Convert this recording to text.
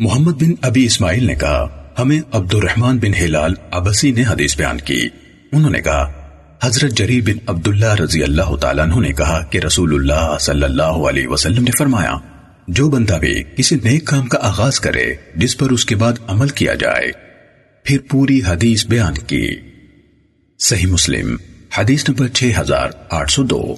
محمد بن ابی اسماعیل نے کہا، ہمیں عبد الرحمن بن ہلال عبسی نے حدیث بیان کی۔ انہوں نے کہا، حضرت جریر بن عبداللہ رضی اللہ تعالیٰ عنہ نے کہا کہ رسول اللہ صلی اللہ علیہ وسلم نے فرمایا، جو بندہ بھی کسی نیک کام کا آغاز کرے، جس پر اس کے بعد عمل کیا جائے۔ پھر پوری حدیث بیان کی۔ صحیح مسلم، حدیث نمبر 6802